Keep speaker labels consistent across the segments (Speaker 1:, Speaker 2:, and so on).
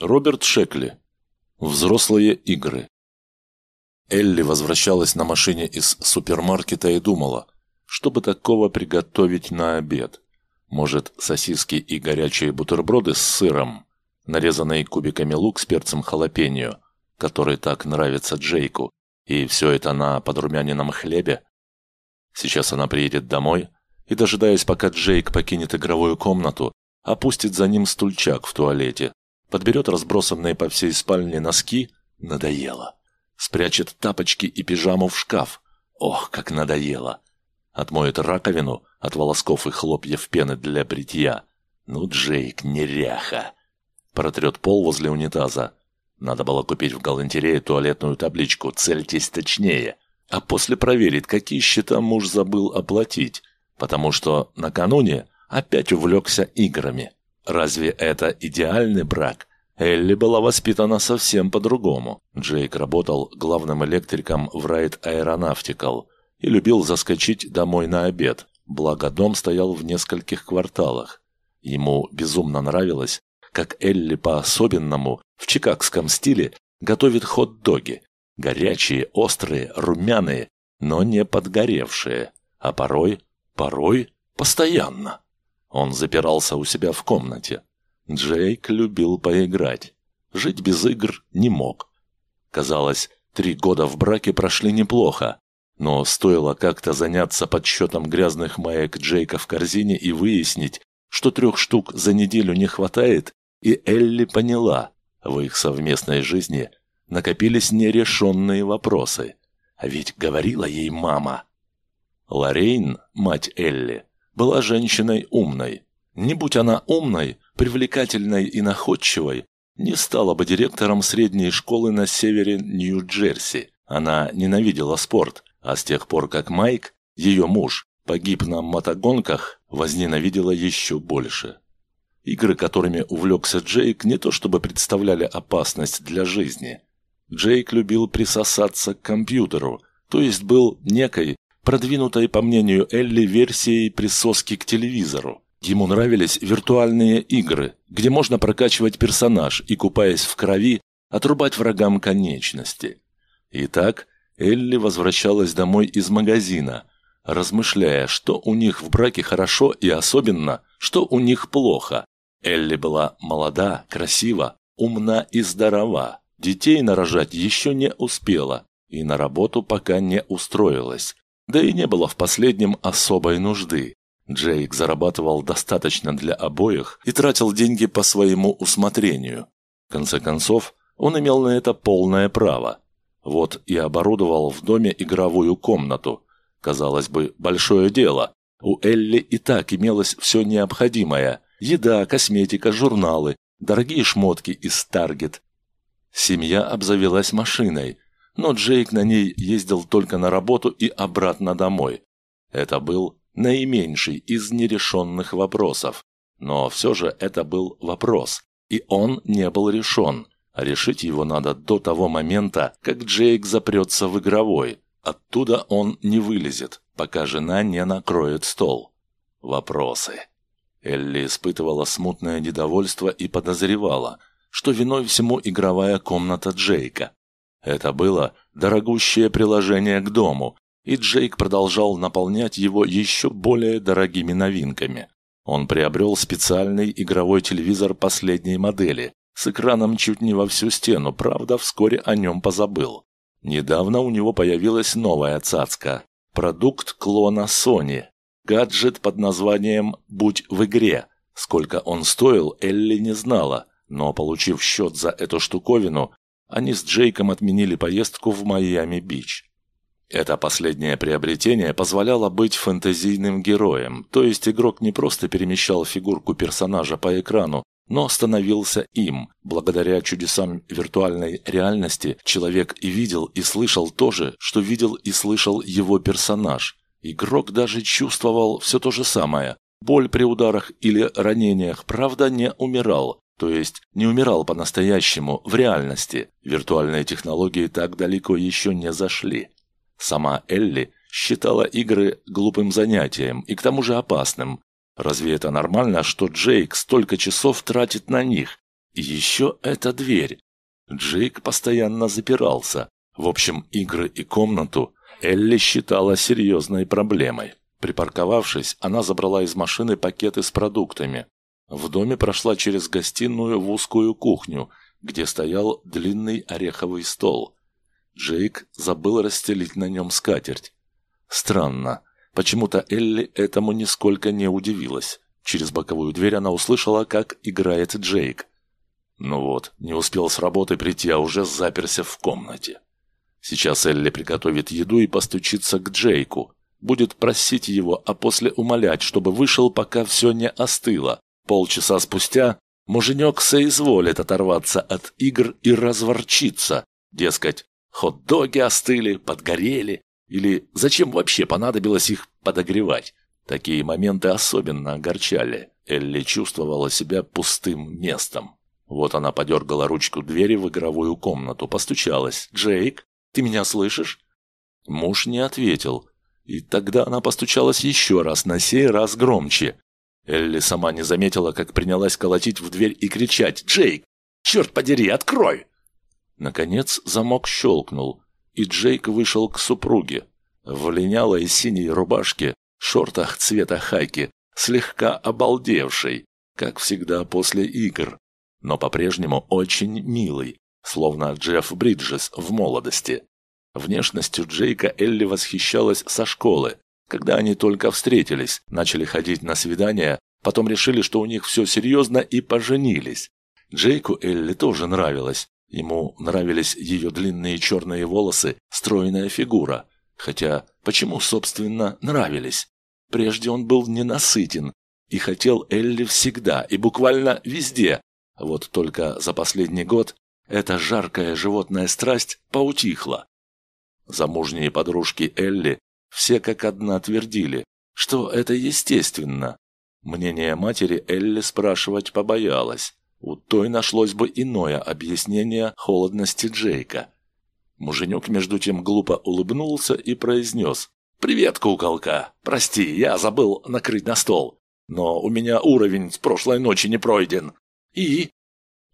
Speaker 1: Роберт Шекли. Взрослые игры. Элли возвращалась на машине из супермаркета и думала, чтобы такого приготовить на обед. Может, сосиски и горячие бутерброды с сыром, нарезанные кубиками лук с перцем халапеньо, который так нравится Джейку, и все это на подрумяненном хлебе? Сейчас она приедет домой и, дожидаясь, пока Джейк покинет игровую комнату, опустит за ним стульчак в туалете, подберет разбросанные по всей спальне носки, надоело. Спрячет тапочки и пижаму в шкаф. Ох, как надоело. Отмоет раковину от волосков и хлопьев пены для бритья. Ну, Джейк, неряха. Протрет пол возле унитаза. Надо было купить в галантерее туалетную табличку «Цельтесь точнее», а после проверить, какие счета муж забыл оплатить, потому что накануне опять увлекся играми. Разве это идеальный брак? Элли была воспитана совсем по-другому. Джейк работал главным электриком в Райт Aeronautical и любил заскочить домой на обед, благо дом стоял в нескольких кварталах. Ему безумно нравилось, как Элли по-особенному, в чикагском стиле, готовит хот-доги. Горячие, острые, румяные, но не подгоревшие. А порой, порой, постоянно. Он запирался у себя в комнате. Джейк любил поиграть. Жить без игр не мог. Казалось, три года в браке прошли неплохо, но стоило как-то заняться подсчетом грязных маек Джейка в корзине и выяснить, что трех штук за неделю не хватает, и Элли поняла, в их совместной жизни накопились нерешенные вопросы. А ведь говорила ей мама. Лорейн, мать Элли, была женщиной умной. Не будь она умной, привлекательной и находчивой, не стала бы директором средней школы на севере Нью-Джерси. Она ненавидела спорт, а с тех пор, как Майк, ее муж, погиб на мотогонках, возненавидела еще больше. Игры, которыми увлекся Джейк, не то чтобы представляли опасность для жизни. Джейк любил присосаться к компьютеру, то есть был некой продвинутой, по мнению Элли, версией присоски к телевизору. Ему нравились виртуальные игры, где можно прокачивать персонаж и, купаясь в крови, отрубать врагам конечности. Итак, Элли возвращалась домой из магазина, размышляя, что у них в браке хорошо и особенно, что у них плохо. Элли была молода, красива, умна и здорова. Детей нарожать еще не успела и на работу пока не устроилась. Да и не было в последнем особой нужды. Джейк зарабатывал достаточно для обоих и тратил деньги по своему усмотрению. В конце концов, он имел на это полное право. Вот и оборудовал в доме игровую комнату. Казалось бы, большое дело. У Элли и так имелось все необходимое. Еда, косметика, журналы, дорогие шмотки из Таргет. Семья обзавелась машиной – но Джейк на ней ездил только на работу и обратно домой. Это был наименьший из нерешенных вопросов. Но все же это был вопрос, и он не был решен. Решить его надо до того момента, как Джейк запрется в игровой. Оттуда он не вылезет, пока жена не накроет стол. Вопросы. Элли испытывала смутное недовольство и подозревала, что виной всему игровая комната Джейка. Это было дорогущее приложение к дому, и Джейк продолжал наполнять его еще более дорогими новинками. Он приобрел специальный игровой телевизор последней модели с экраном чуть не во всю стену, правда, вскоре о нем позабыл. Недавно у него появилась новая цацка – продукт клона Sony, гаджет под названием «Будь в игре». Сколько он стоил, Элли не знала, но, получив счет за эту штуковину, они с Джейком отменили поездку в Майами-Бич. Это последнее приобретение позволяло быть фэнтезийным героем, то есть игрок не просто перемещал фигурку персонажа по экрану, но становился им. Благодаря чудесам виртуальной реальности человек и видел, и слышал то же, что видел и слышал его персонаж. Игрок даже чувствовал все то же самое. Боль при ударах или ранениях, правда, не умирал, то есть не умирал по-настоящему, в реальности. Виртуальные технологии так далеко еще не зашли. Сама Элли считала игры глупым занятием и к тому же опасным. Разве это нормально, что Джейк столько часов тратит на них? И еще эта дверь. Джейк постоянно запирался. В общем, игры и комнату Элли считала серьезной проблемой. Припарковавшись, она забрала из машины пакеты с продуктами. В доме прошла через гостиную в узкую кухню, где стоял длинный ореховый стол. Джейк забыл расстелить на нем скатерть. Странно. Почему-то Элли этому нисколько не удивилась. Через боковую дверь она услышала, как играет Джейк. Ну вот, не успел с работы прийти, а уже заперся в комнате. Сейчас Элли приготовит еду и постучится к Джейку. Будет просить его, а после умолять, чтобы вышел, пока все не остыло. Полчаса спустя муженек соизволит оторваться от игр и разворчиться. Дескать, хот-доги остыли, подгорели. Или зачем вообще понадобилось их подогревать? Такие моменты особенно огорчали. Элли чувствовала себя пустым местом. Вот она подергала ручку двери в игровую комнату, постучалась. «Джейк, ты меня слышишь?» Муж не ответил. И тогда она постучалась еще раз, на сей раз громче. Элли сама не заметила, как принялась колотить в дверь и кричать «Джейк, черт подери, открой!» Наконец замок щелкнул, и Джейк вышел к супруге. В линялой синей рубашке, шортах цвета хайки, слегка обалдевший, как всегда после игр, но по-прежнему очень милый, словно Джефф Бриджес в молодости. Внешностью Джейка Элли восхищалась со школы, когда они только встретились, начали ходить на свидания, потом решили, что у них все серьезно и поженились. Джейку Элли тоже нравилась. Ему нравились ее длинные черные волосы, стройная фигура. Хотя, почему, собственно, нравились? Прежде он был ненасытен и хотел Элли всегда и буквально везде. Вот только за последний год эта жаркая животная страсть поутихла. Замужние подружки Элли все как одна твердили, что это естественно. Мнение матери Элли спрашивать побоялась. У той нашлось бы иное объяснение холодности Джейка. Муженек между тем глупо улыбнулся и произнес. «Привет, куколка! Прости, я забыл накрыть на стол. Но у меня уровень с прошлой ночи не пройден. И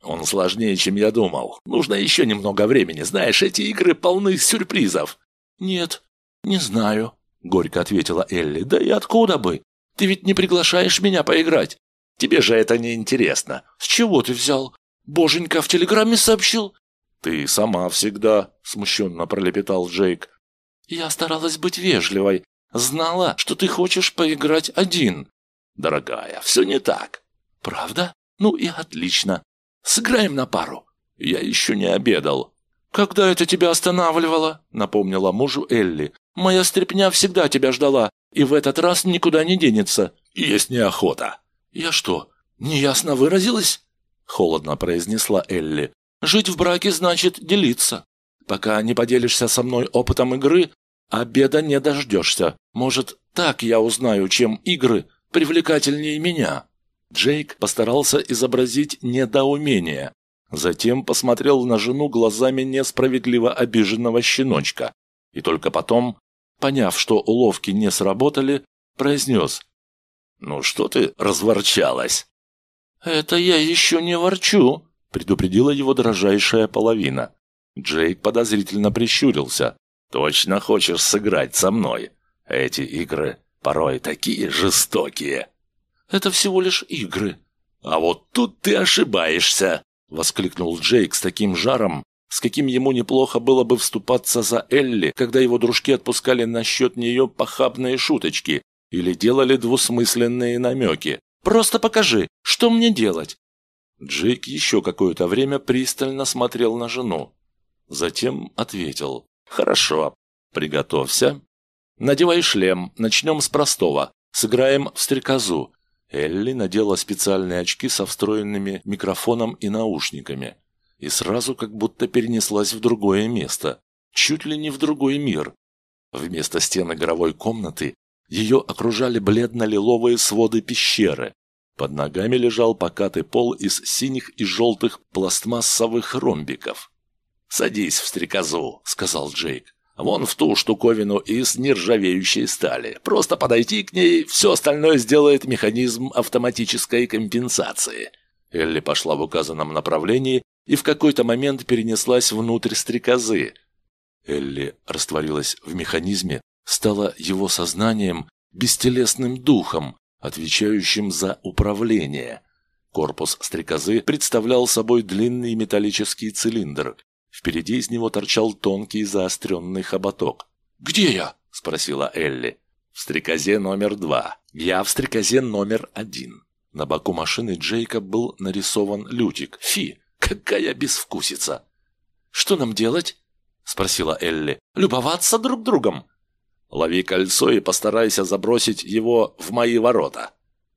Speaker 1: он сложнее, чем я думал. Нужно еще немного времени. Знаешь, эти игры полны сюрпризов. Нет, не знаю, горько ответила Элли. Да и откуда бы? Ты ведь не приглашаешь меня поиграть. Тебе же это не интересно. С чего ты взял? Боженька в телеграмме сообщил. Ты сама всегда, смущенно пролепетал Джейк. Я старалась быть вежливой. Знала, что ты хочешь поиграть один. Дорогая, все не так. Правда? Ну и отлично. Сыграем на пару». «Я еще не обедал». «Когда это тебя останавливало?» — напомнила мужу Элли. «Моя стряпня всегда тебя ждала, и в этот раз никуда не денется». «Есть неохота». «Я что, неясно выразилась?» — холодно произнесла Элли. «Жить в браке значит делиться. Пока не поделишься со мной опытом игры, обеда не дождешься. Может, так я узнаю, чем игры привлекательнее меня». Джейк постарался изобразить недоумение. Затем посмотрел на жену глазами несправедливо обиженного щеночка. И только потом, поняв, что уловки не сработали, произнес. «Ну что ты разворчалась?» «Это я еще не ворчу», — предупредила его дрожайшая половина. Джейк подозрительно прищурился. «Точно хочешь сыграть со мной? Эти игры порой такие жестокие». Это всего лишь игры». «А вот тут ты ошибаешься!» — воскликнул Джейк с таким жаром, с каким ему неплохо было бы вступаться за Элли, когда его дружки отпускали насчет нее похабные шуточки или делали двусмысленные намеки. «Просто покажи, что мне делать?» Джейк еще какое-то время пристально смотрел на жену. Затем ответил. «Хорошо, приготовься. Надевай шлем, начнем с простого. Сыграем в стрекозу. Элли надела специальные очки со встроенными микрофоном и наушниками. И сразу как будто перенеслась в другое место. Чуть ли не в другой мир. Вместо стен игровой комнаты ее окружали бледно-лиловые своды пещеры. Под ногами лежал покатый пол из синих и желтых пластмассовых ромбиков. «Садись в стрекозу», — сказал Джейк. Вон в ту штуковину из нержавеющей стали. Просто подойти к ней, все остальное сделает механизм автоматической компенсации. Элли пошла в указанном направлении и в какой-то момент перенеслась внутрь стрекозы. Элли растворилась в механизме, стала его сознанием, бестелесным духом, отвечающим за управление. Корпус стрекозы представлял собой длинный металлический цилиндр. Впереди из него торчал тонкий заостренный хоботок. «Где я?» – спросила Элли. «В стрекозе номер два. Я в стрекозе номер один». На боку машины Джейка был нарисован лютик. «Фи, какая безвкусица!» «Что нам делать?» – спросила Элли. «Любоваться друг другом». «Лови кольцо и постарайся забросить его в мои ворота».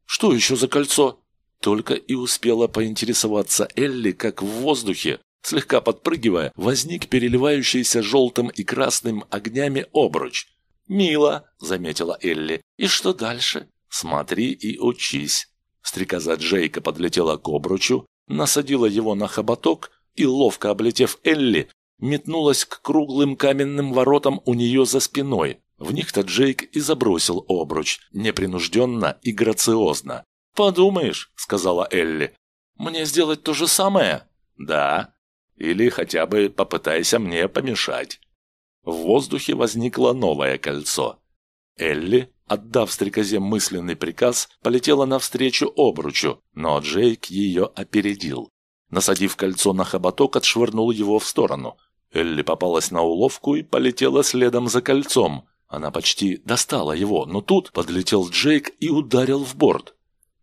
Speaker 1: «Что еще за кольцо?» Только и успела поинтересоваться Элли, как в воздухе, слегка подпрыгивая, возник переливающийся желтым и красным огнями обруч. «Мило», — заметила Элли. «И что дальше?» «Смотри и учись». Стрекоза Джейка подлетела к обручу, насадила его на хоботок и, ловко облетев Элли, метнулась к круглым каменным воротам у нее за спиной. В них-то Джейк и забросил обруч, непринужденно и грациозно. «Подумаешь», — сказала Элли. «Мне сделать то же самое?» «Да. Или хотя бы попытайся мне помешать». В воздухе возникло новое кольцо. Элли, отдав стрекозе мысленный приказ, полетела навстречу обручу, но Джейк ее опередил. Насадив кольцо на хоботок, отшвырнул его в сторону. Элли попалась на уловку и полетела следом за кольцом. Она почти достала его, но тут подлетел Джейк и ударил в борт.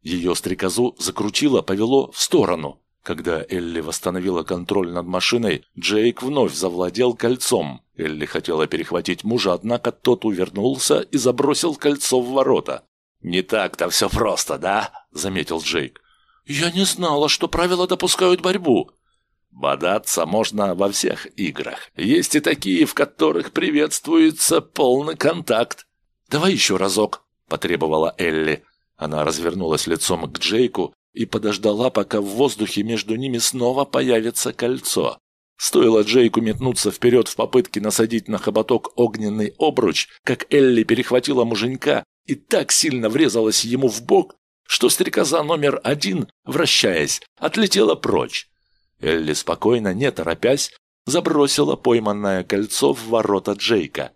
Speaker 1: Ее стрекозу закрутило, повело в сторону. Когда Элли восстановила контроль над машиной, Джейк вновь завладел кольцом. Элли хотела перехватить мужа, однако тот увернулся и забросил кольцо в ворота. «Не так-то все просто, да?» – заметил Джейк. «Я не знала, что правила допускают борьбу». «Бодаться можно во всех играх. Есть и такие, в которых приветствуется полный контакт». «Давай еще разок», – потребовала Элли. Она развернулась лицом к Джейку и подождала, пока в воздухе между ними снова появится кольцо. Стоило Джейку метнуться вперед в попытке насадить на хоботок огненный обруч, как Элли перехватила муженька и так сильно врезалась ему в бок, что стрекоза номер один, вращаясь, отлетела прочь. Элли спокойно, не торопясь, забросила пойманное кольцо в ворота Джейка.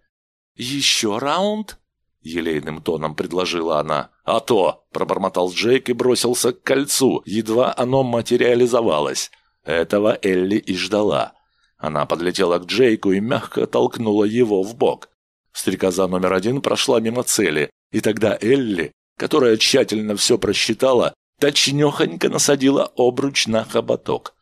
Speaker 1: «Еще раунд?» — елейным тоном предложила она. «А то!» — пробормотал Джейк и бросился к кольцу, едва оно материализовалось. Этого Элли и ждала. Она подлетела к Джейку и мягко толкнула его в бок. Стрекоза номер один прошла мимо цели, и тогда Элли, которая тщательно все просчитала, точнёхонько насадила обруч на хоботок.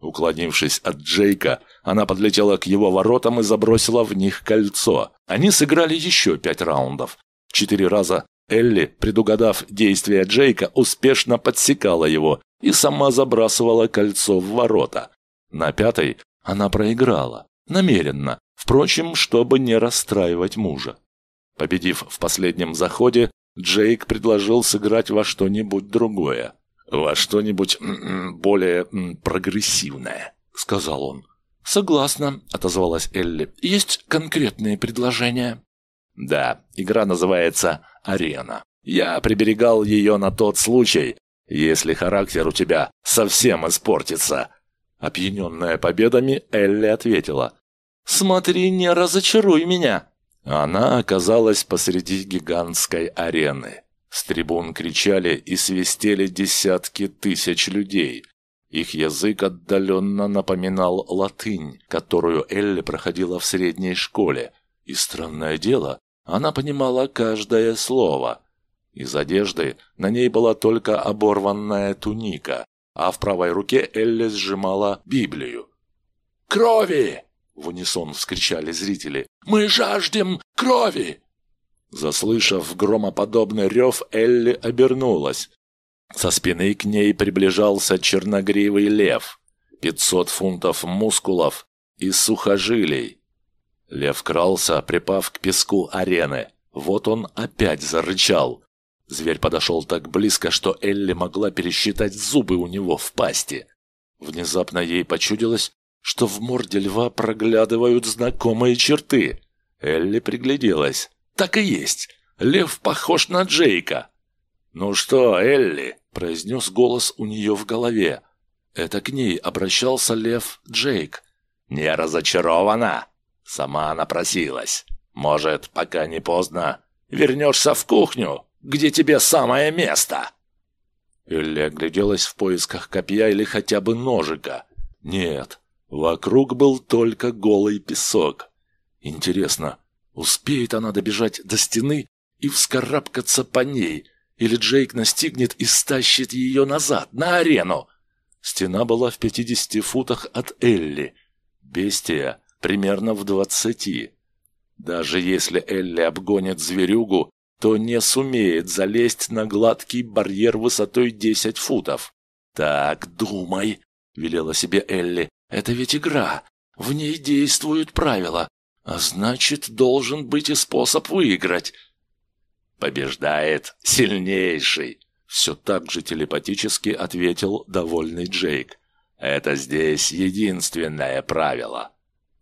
Speaker 1: Уклонившись от Джейка, она подлетела к его воротам и забросила в них кольцо. Они сыграли еще пять раундов. Четыре раза Элли, предугадав действия Джейка, успешно подсекала его и сама забрасывала кольцо в ворота. На пятой она проиграла. Намеренно. Впрочем, чтобы не расстраивать мужа. Победив в последнем заходе, Джейк предложил сыграть во что-нибудь другое во что-нибудь более прогрессивное», — сказал он. «Согласна», — отозвалась Элли. «Есть конкретные предложения?» «Да, игра называется «Арена». Я приберегал ее на тот случай, если характер у тебя совсем испортится». Опьяненная победами, Элли ответила. «Смотри, не разочаруй меня». Она оказалась посреди гигантской арены. С трибун кричали и свистели десятки тысяч людей. Их язык отдаленно напоминал латынь, которую Элли проходила в средней школе. И странное дело, она понимала каждое слово. Из одежды на ней была только оборванная туника, а в правой руке Элли сжимала Библию. «Крови!» — в унисон вскричали зрители. «Мы жаждем крови!» Заслышав громоподобный рев, Элли обернулась. Со спины к ней приближался черногривый лев. Пятьсот фунтов мускулов и сухожилий. Лев крался, припав к песку арены. Вот он опять зарычал. Зверь подошел так близко, что Элли могла пересчитать зубы у него в пасти. Внезапно ей почудилось, что в морде льва проглядывают знакомые черты. Элли пригляделась. Так и есть. Лев похож на Джейка. «Ну что, Элли?» – произнес голос у нее в голове. Это к ней обращался Лев Джейк.
Speaker 2: «Не разочарована?» Сама она просилась. «Может, пока не поздно, вернешься в кухню, где тебе самое место?»
Speaker 1: Элли огляделась в поисках копья или хотя бы ножика. Нет, вокруг был только голый песок. Интересно, успеет она добежать до стены и вскарабкаться по ней, или Джейк настигнет и стащит ее назад, на арену? Стена была в пятидесяти футах от Элли. Бестия примерно в двадцати. Даже если Элли обгонит зверюгу, то не сумеет залезть на гладкий барьер высотой десять футов. «Так, думай», — велела себе Элли, — «это ведь игра, в ней действуют правила, а значит, должен быть и способ выиграть».
Speaker 2: «Побеждает сильнейший», —
Speaker 1: все так же телепатически ответил довольный Джейк.
Speaker 2: «Это здесь единственное правило».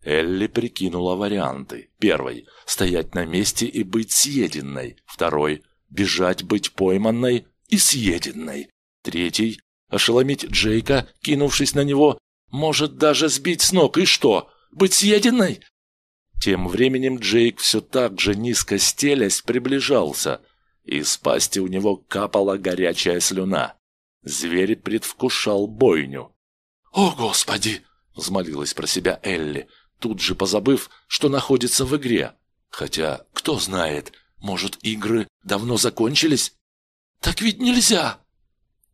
Speaker 1: Элли прикинула варианты. Первый – стоять на месте и быть съеденной. Второй – бежать, быть пойманной и съеденной. Третий – ошеломить Джейка, кинувшись на него. Может даже сбить с ног. И что? Быть съеденной? Тем временем Джейк все так же низко стелясь приближался. Из пасти у него капала горячая слюна. Зверь предвкушал бойню. «О, Господи!» — взмолилась про себя Элли тут же позабыв, что находится в игре. Хотя, кто знает, может, игры давно закончились? Так ведь нельзя!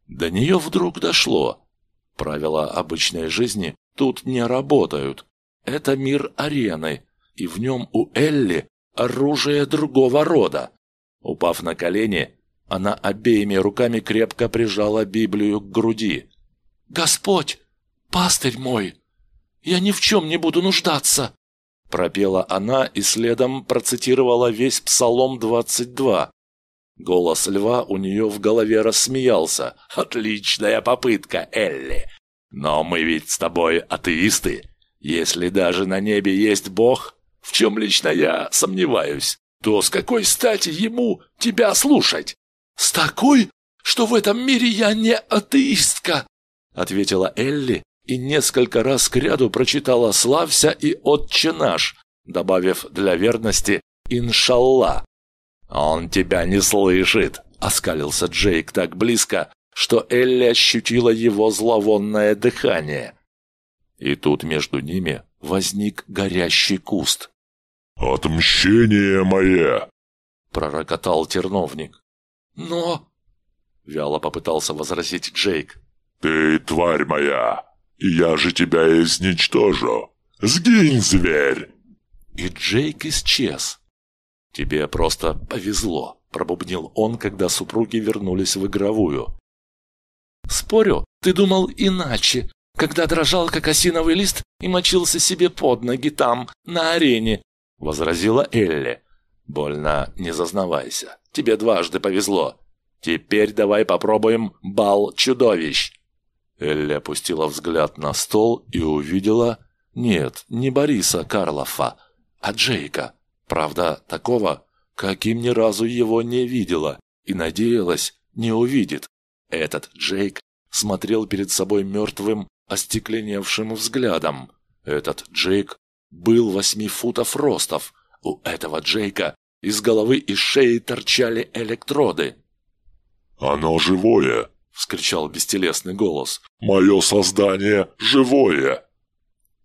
Speaker 1: До нее вдруг дошло. Правила обычной жизни тут не работают. Это мир арены, и в нем у Элли оружие другого рода. Упав на колени, она обеими руками крепко прижала Библию к груди. «Господь, пастырь мой!» Я ни в чем не буду нуждаться!» Пропела она и следом процитировала весь Псалом 22. Голос льва у нее в голове рассмеялся.
Speaker 2: «Отличная попытка, Элли! Но мы ведь с тобой атеисты. Если даже на небе есть Бог, в чем лично я сомневаюсь, то с какой стати ему тебя слушать?»
Speaker 1: «С такой, что в этом мире я не атеистка!» ответила Элли и несколько раз кряду прочитала «Славься» и «Отче наш», добавив для верности «Иншалла».
Speaker 2: «Он тебя не слышит», — оскалился Джейк так близко, что Элли ощутила его зловонное дыхание.
Speaker 1: И тут между ними возник горящий куст.
Speaker 3: «Отмщение мое!»
Speaker 1: — пророкотал терновник. «Но...» — вяло попытался возразить Джейк.
Speaker 3: «Ты тварь моя! и я же тебя изничтожу. Сгинь, зверь!»
Speaker 1: И Джейк исчез. «Тебе просто повезло», — пробубнил он, когда супруги вернулись в игровую. «Спорю, ты думал иначе, когда дрожал, как осиновый лист, и мочился себе под ноги там, на арене», — возразила Элли. «Больно не зазнавайся. Тебе дважды повезло. Теперь давай попробуем бал чудовищ». Элли опустила взгляд на стол и увидела... Нет, не Бориса Карлофа, а Джейка. Правда, такого, каким ни разу его не видела и надеялась, не увидит. Этот Джейк смотрел перед собой мертвым, остекленевшим взглядом. Этот Джейк был восьми футов ростов. У этого Джейка из головы и шеи торчали электроды.
Speaker 3: «Оно живое!»
Speaker 1: — вскричал бестелесный голос.
Speaker 3: «Мое создание живое!»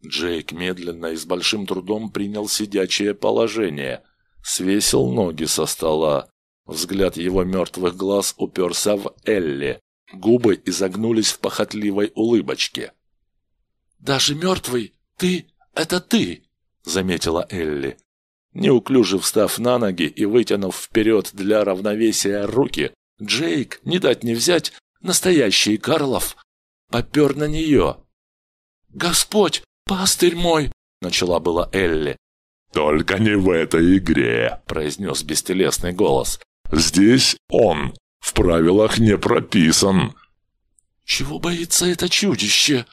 Speaker 1: Джейк медленно и с большим трудом принял сидячее положение, свесил ноги со стола. Взгляд его мертвых глаз уперся в Элли. Губы изогнулись в похотливой улыбочке. «Даже мертвый? Ты? Это ты?» — заметила Элли. Неуклюже встав на ноги и вытянув вперед для равновесия руки, Джейк, не дать не взять, настоящий Карлов, попер на нее. «Господь, пастырь мой!» — начала была Элли.
Speaker 3: «Только не в этой игре», —
Speaker 1: произнес бестелесный голос.
Speaker 3: «Здесь он в правилах не прописан».
Speaker 1: «Чего боится это чудище?»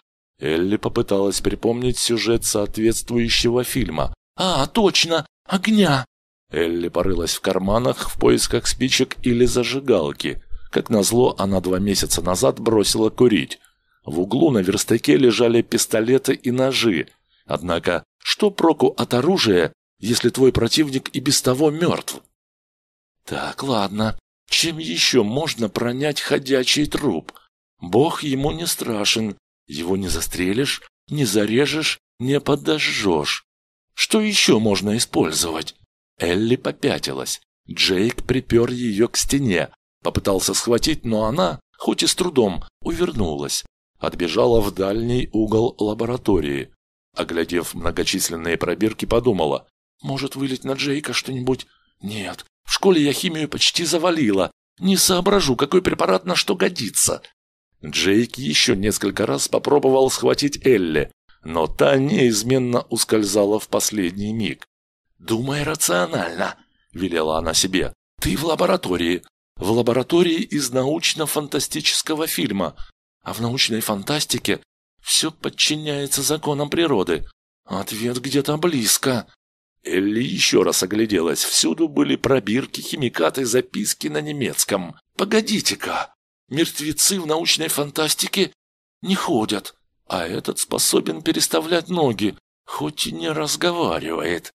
Speaker 1: Элли попыталась припомнить сюжет соответствующего фильма. «А, точно! Огня!» Элли порылась в карманах в поисках спичек или зажигалки. Как назло, она два месяца назад бросила курить. В углу на верстаке лежали пистолеты и ножи. Однако, что проку от оружия, если твой противник и без того мертв? Так, ладно. Чем еще можно пронять ходячий труп? Бог ему не страшен. Его не застрелишь, не зарежешь, не подожжешь. Что еще можно использовать? Элли попятилась. Джейк припер ее к стене. Попытался схватить, но она, хоть и с трудом, увернулась. Отбежала в дальний угол лаборатории. Оглядев многочисленные пробирки, подумала, может вылить на Джейка что-нибудь? Нет, в школе я химию почти завалила. Не соображу, какой препарат на что годится. Джейк еще несколько раз попробовал схватить Элли, но та неизменно ускользала в последний миг. «Думай рационально», — велела она себе. «Ты в лаборатории. В лаборатории из научно-фантастического фильма. А в научной фантастике все подчиняется законам природы. Ответ где-то близко». Элли еще раз огляделась. Всюду были пробирки, химикаты, записки на немецком. «Погодите-ка! Мертвецы в научной фантастике не ходят, а этот способен переставлять ноги, хоть и не разговаривает.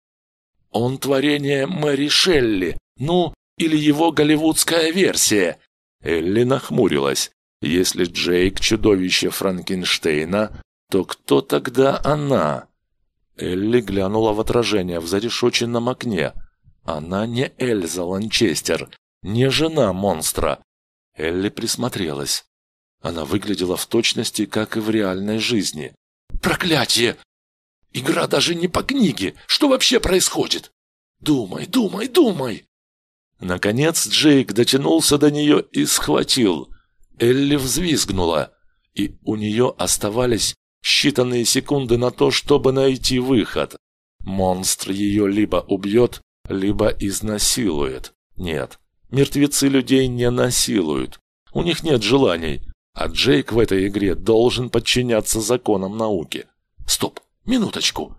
Speaker 1: Он творение Мэри Шелли, ну, или его голливудская версия». Элли нахмурилась. «Если Джейк – чудовище Франкенштейна, то кто тогда она?» Элли глянула в отражение в зарешоченном окне. Она не Эльза Ланчестер, не жена монстра. Элли присмотрелась. Она выглядела в точности, как и в реальной жизни. «Проклятие! Игра даже не по книге! Что вообще происходит? Думай, думай, думай!» Наконец Джейк дотянулся до нее и схватил. Элли взвизгнула, и у нее оставались считанные секунды на то, чтобы найти выход. Монстр ее либо убьет, либо изнасилует. Нет, мертвецы людей не насилуют. У них нет желаний, а Джейк в этой игре должен подчиняться законам науки. Стоп, минуточку.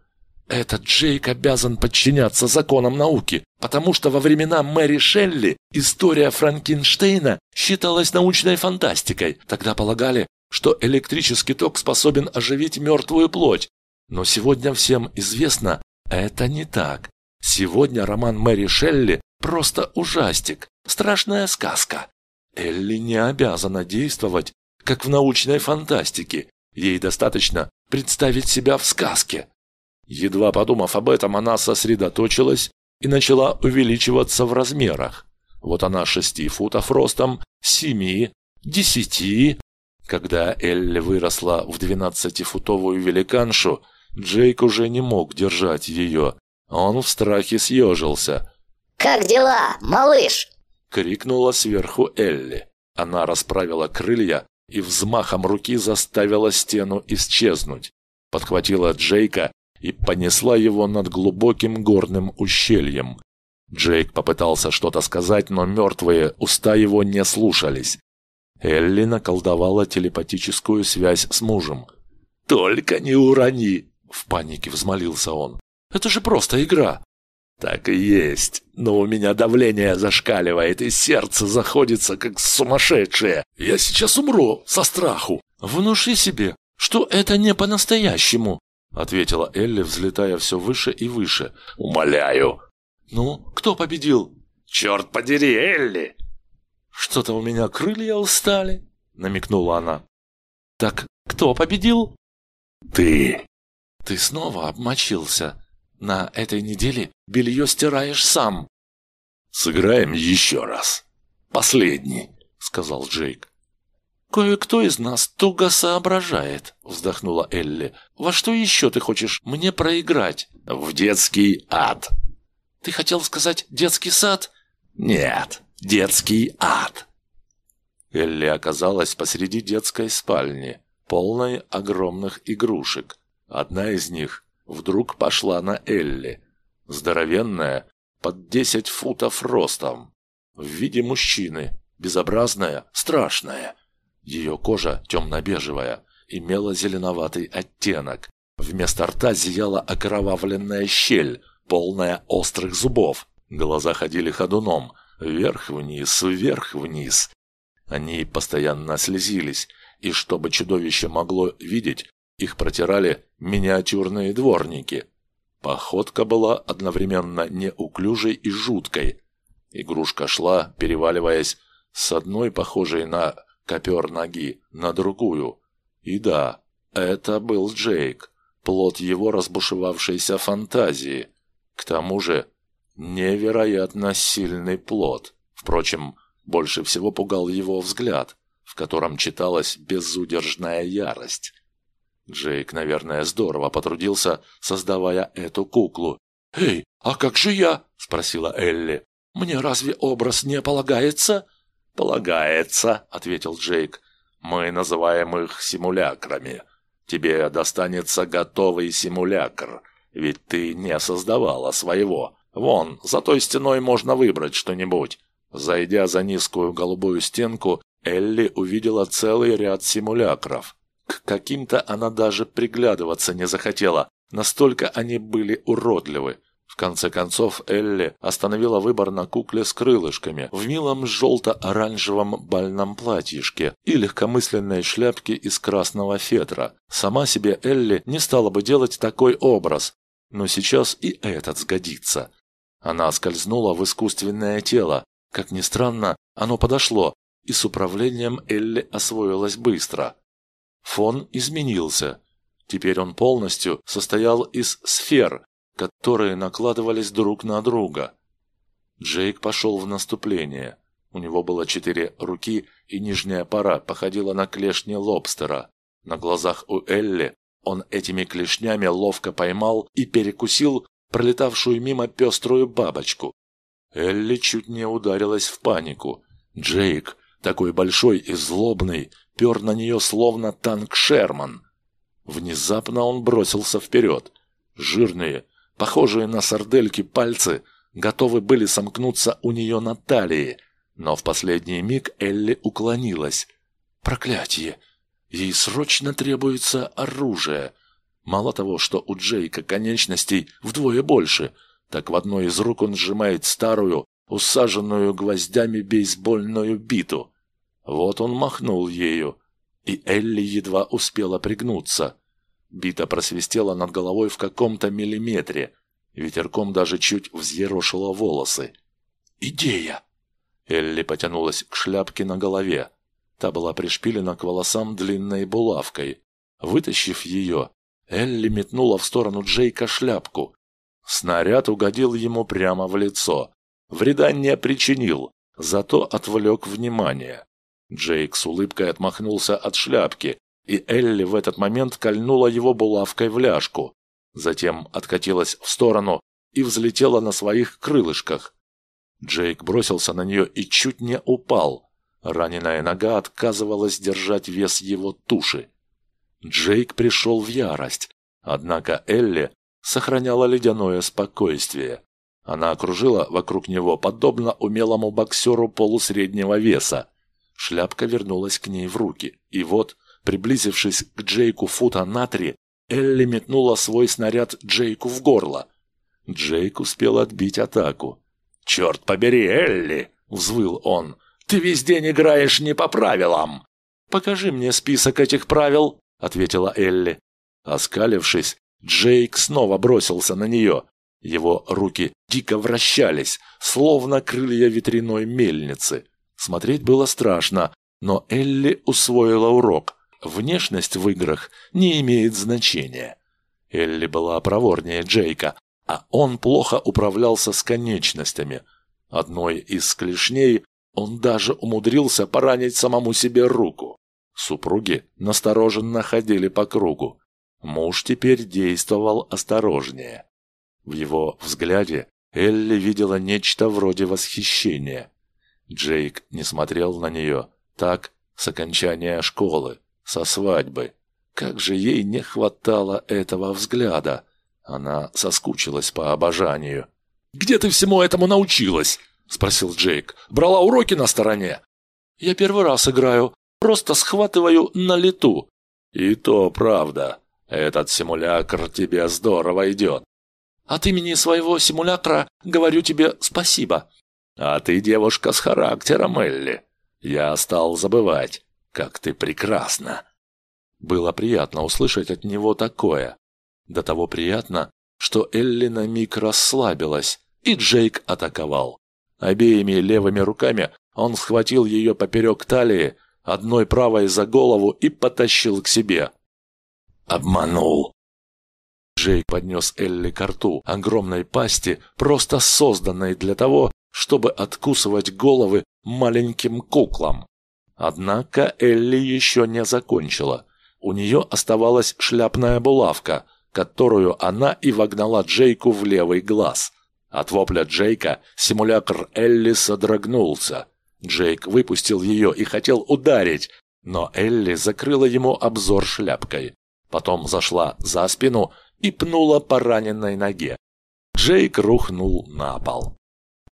Speaker 1: Этот Джейк обязан подчиняться законам науки, потому что во времена Мэри Шелли история Франкенштейна считалась научной фантастикой. Тогда полагали, что электрический ток способен оживить мертвую плоть. Но сегодня всем известно, это не так. Сегодня роман Мэри Шелли просто ужастик, страшная сказка. Элли не обязана действовать, как в научной фантастике. Ей достаточно представить себя в сказке. Едва подумав об этом, она сосредоточилась и начала увеличиваться в размерах. Вот она шести футов ростом, семи, десяти, когда Элли выросла в двенадцатифутовую великаншу, Джейк уже не мог держать ее. Он в страхе съежился.
Speaker 4: «Как дела, малыш?»
Speaker 1: — крикнула сверху Элли. Она расправила крылья и взмахом руки заставила стену исчезнуть. Подхватила Джейка и понесла его над глубоким горным ущельем. Джейк попытался что-то сказать, но мертвые уста его не слушались. Элли наколдовала телепатическую связь с мужем. «Только не урони!» — в панике взмолился он. «Это же просто игра!» «Так и есть, но у меня давление зашкаливает, и сердце заходится, как сумасшедшее. Я сейчас умру со страху!» «Внуши себе, что это не по-настоящему!» — ответила Элли, взлетая все выше и выше.
Speaker 2: «Умоляю!»
Speaker 1: «Ну, кто победил?»
Speaker 2: «Черт подери, Элли!»
Speaker 1: «Что-то у меня крылья устали», — намекнула она. «Так кто победил?»
Speaker 2: «Ты».
Speaker 1: «Ты снова обмочился. На этой неделе белье стираешь сам».
Speaker 2: «Сыграем еще раз. Последний», — сказал Джейк.
Speaker 1: «Кое-кто из нас туго соображает», — вздохнула Элли. «Во что еще ты хочешь мне проиграть?»
Speaker 2: «В детский ад».
Speaker 1: «Ты хотел сказать детский сад?»
Speaker 2: «Нет, Детский ад.
Speaker 1: Элли оказалась посреди детской спальни, полной огромных игрушек. Одна из них вдруг пошла на Элли. Здоровенная, под десять футов ростом. В виде мужчины, безобразная, страшная. Ее кожа темно-бежевая, имела зеленоватый оттенок. Вместо рта зияла окровавленная щель, полная острых зубов. Глаза ходили ходуном, Вверх-вниз, вверх-вниз. Они постоянно слезились, и чтобы чудовище могло видеть, их протирали миниатюрные дворники. Походка была одновременно неуклюжей и жуткой. Игрушка шла, переваливаясь с одной похожей на копер ноги на другую. И да, это был Джейк, плод его разбушевавшейся фантазии. К тому же невероятно сильный плод. Впрочем, больше всего пугал его взгляд, в котором читалась безудержная ярость. Джейк, наверное, здорово потрудился, создавая эту куклу. «Эй, а как же я?» – спросила Элли. «Мне разве образ не полагается?» «Полагается», – ответил Джейк. «Мы называем их симулякрами. Тебе достанется готовый симулякр, ведь ты не создавала своего. Вон, за той стеной можно выбрать что-нибудь. Зайдя за низкую голубую стенку, Элли увидела целый ряд симулякров. К каким-то она даже приглядываться не захотела, настолько они были уродливы. В конце концов Элли остановила выбор на кукле с крылышками в милом желто-оранжевом бальном платьишке и легкомысленной шляпке из красного фетра. Сама себе Элли не стала бы делать такой образ, но сейчас и этот сгодится. Она скользнула в искусственное тело. Как ни странно, оно подошло, и с управлением Элли освоилась быстро. Фон изменился. Теперь он полностью состоял из сфер, которые накладывались друг на друга. Джейк пошел в наступление. У него было четыре руки, и нижняя пара походила на клешни лобстера. На глазах у Элли он этими клешнями ловко поймал и перекусил пролетавшую мимо пеструю бабочку. Элли чуть не ударилась в панику. Джейк, такой большой и злобный, пер на нее словно танк Шерман. Внезапно он бросился вперед. Жирные, похожие на сардельки пальцы, готовы были сомкнуться у нее на талии, но в последний миг Элли уклонилась. Проклятие! Ей срочно требуется оружие. Мало того, что у Джейка конечностей вдвое больше, так в одной из рук он сжимает старую, усаженную гвоздями бейсбольную биту. Вот он махнул ею, и Элли едва успела пригнуться. Бита просвистела над головой в каком-то миллиметре. Ветерком даже чуть взъерошила волосы. «Идея!» Элли потянулась к шляпке на голове. Та была пришпилена к волосам длинной булавкой. Вытащив ее, Элли метнула в сторону Джейка шляпку. Снаряд угодил ему прямо в лицо. Вреда не причинил, зато отвлек внимание. Джейк с улыбкой отмахнулся от шляпки, и Элли в этот момент кольнула его булавкой в ляжку. Затем откатилась в сторону и взлетела на своих крылышках. Джейк бросился на нее и чуть не упал. Раненая нога отказывалась держать вес его туши. Джейк пришел в ярость, однако Элли сохраняла ледяное спокойствие. Она окружила вокруг него подобно умелому боксеру полусреднего веса. Шляпка вернулась к ней в руки, и вот, приблизившись к Джейку фута на три, Элли метнула свой снаряд Джейку в горло. Джейк успел отбить атаку. «Черт побери, Элли!» — взвыл он. «Ты весь день играешь не по правилам!» «Покажи мне список этих правил», — ответила Элли. Оскалившись, Джейк снова бросился на нее. Его руки дико вращались, словно крылья ветряной мельницы. Смотреть было страшно, но Элли усвоила урок. Внешность в играх не имеет значения. Элли была проворнее Джейка, а он плохо управлялся с конечностями. Одной из клешней он даже умудрился поранить самому себе руку. Супруги настороженно ходили по кругу. Муж теперь действовал осторожнее. В его взгляде Элли видела нечто вроде восхищения. Джейк не смотрел на нее так с окончания школы, со свадьбы. Как же ей не хватало этого взгляда. Она соскучилась по обожанию. «Где ты всему этому научилась?» – спросил Джейк. «Брала уроки на стороне?» «Я первый раз играю. Просто схватываю на лету». «И то правда. Этот симулякр тебе здорово идет. От имени своего симулякра говорю тебе спасибо. А ты девушка с характером, Элли.
Speaker 2: Я стал забывать, как ты прекрасна.
Speaker 1: Было приятно услышать от него такое. До того приятно, что Элли на миг расслабилась, и Джейк атаковал. Обеими левыми руками он схватил ее поперек талии, одной правой за голову и потащил к себе.
Speaker 2: Обманул.
Speaker 1: Джейк поднес Элли к рту, огромной пасти, просто созданной для того, чтобы откусывать головы маленьким куклам. Однако Элли еще не закончила. У нее оставалась шляпная булавка, которую она и вогнала Джейку в левый глаз. От вопля Джейка симулятор Элли содрогнулся. Джейк выпустил ее и хотел ударить, но Элли закрыла ему обзор шляпкой. Потом зашла за спину и пнула по раненной ноге. Джейк рухнул на пол.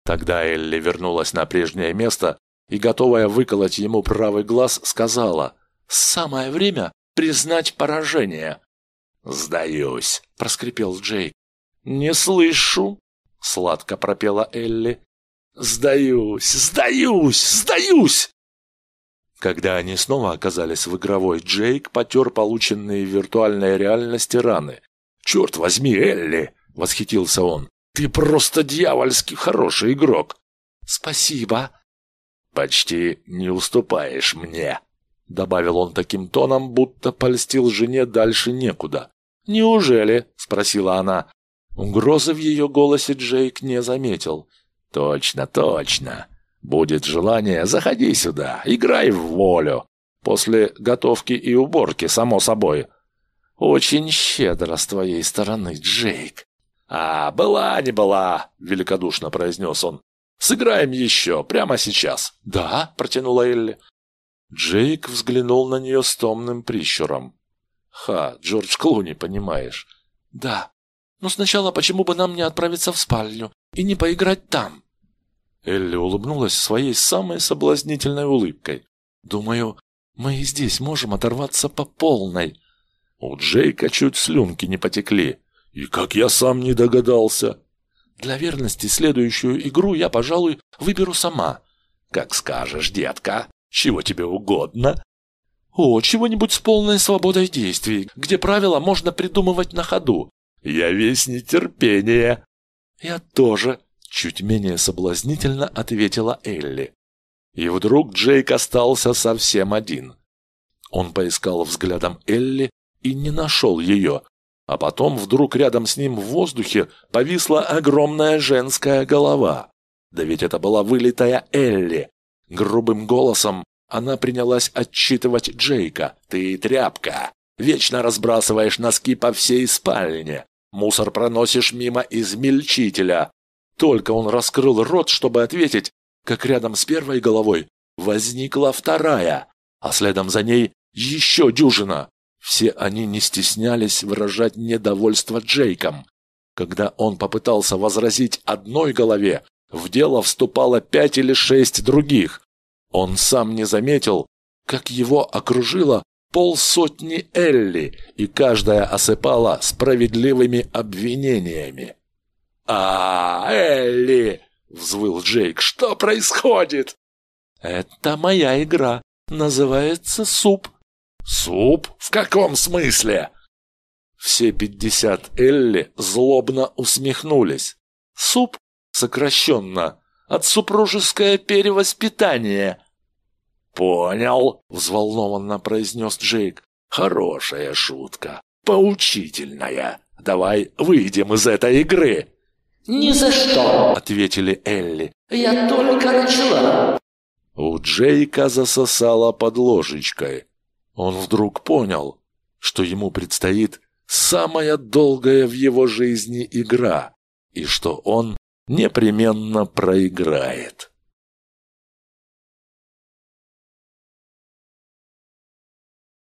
Speaker 1: Тогда Элли вернулась на прежнее место и, готовая выколоть ему правый глаз, сказала «Самое время признать поражение».
Speaker 2: «Сдаюсь», —
Speaker 1: проскрипел Джейк. «Не слышу», — сладко пропела Элли.
Speaker 2: «Сдаюсь, сдаюсь, сдаюсь!»
Speaker 1: Когда они снова оказались в игровой, Джейк потер полученные в виртуальной реальности раны.
Speaker 2: «Черт возьми, Элли!» — восхитился он. «Ты просто дьявольски хороший игрок!»
Speaker 1: «Спасибо!»
Speaker 2: «Почти не уступаешь мне!»
Speaker 1: Добавил он таким тоном, будто польстил жене дальше некуда. «Неужели?» — спросила она. Угрозы в ее голосе Джейк не заметил.
Speaker 2: «Точно, точно. Будет желание, заходи сюда, играй в волю. После готовки и уборки, само собой».
Speaker 1: «Очень щедро с твоей стороны, Джейк».
Speaker 2: «А, была не была», — великодушно произнес он. «Сыграем еще, прямо сейчас».
Speaker 1: «Да», — протянула Элли. Джейк взглянул на нее с томным прищуром. «Ха, Джордж Клуни, понимаешь?» «Да. Но сначала почему бы нам не отправиться в спальню и не поиграть там?» Элли улыбнулась своей самой соблазнительной улыбкой. «Думаю, мы и здесь можем оторваться по полной».
Speaker 2: У Джейка чуть слюнки не потекли. И как я сам не догадался.
Speaker 1: Для верности следующую игру я, пожалуй, выберу сама.
Speaker 2: Как скажешь, детка. Чего тебе угодно?
Speaker 1: О, чего-нибудь с полной свободой действий, где правила можно придумывать на ходу.
Speaker 2: Я весь нетерпение.
Speaker 1: Я тоже, чуть менее соблазнительно ответила Элли. И вдруг Джейк остался совсем один. Он поискал взглядом Элли и не нашел ее, а потом вдруг рядом с ним в воздухе повисла огромная женская голова. Да ведь это была вылитая Элли. Грубым голосом она принялась отчитывать Джейка. «Ты тряпка! Вечно разбрасываешь носки по всей спальне. Мусор проносишь мимо измельчителя. Только он раскрыл рот, чтобы ответить, как рядом с первой головой возникла вторая, а следом за ней еще дюжина. Все они не стеснялись выражать недовольство Джейком. Когда он попытался возразить одной голове, в дело вступало пять или шесть других. Он сам не заметил, как его окружило полсотни Элли, и каждая осыпала справедливыми обвинениями.
Speaker 2: «А, Элли!» — взвыл Джейк. «Что происходит?»
Speaker 1: «Это моя игра. Называется суп».
Speaker 2: «Суп? В каком смысле?»
Speaker 1: Все пятьдесят Элли злобно усмехнулись. «Суп, сокращенно, от супружеское перевоспитание».
Speaker 2: «Понял», — взволнованно произнес Джейк. «Хорошая шутка, поучительная. Давай выйдем из этой игры».
Speaker 4: «Ни за что!»
Speaker 1: — ответили Элли.
Speaker 4: «Я только начала!»
Speaker 1: У Джейка засосало под ложечкой. Он вдруг понял, что ему предстоит самая долгая в его жизни игра, и что он непременно проиграет.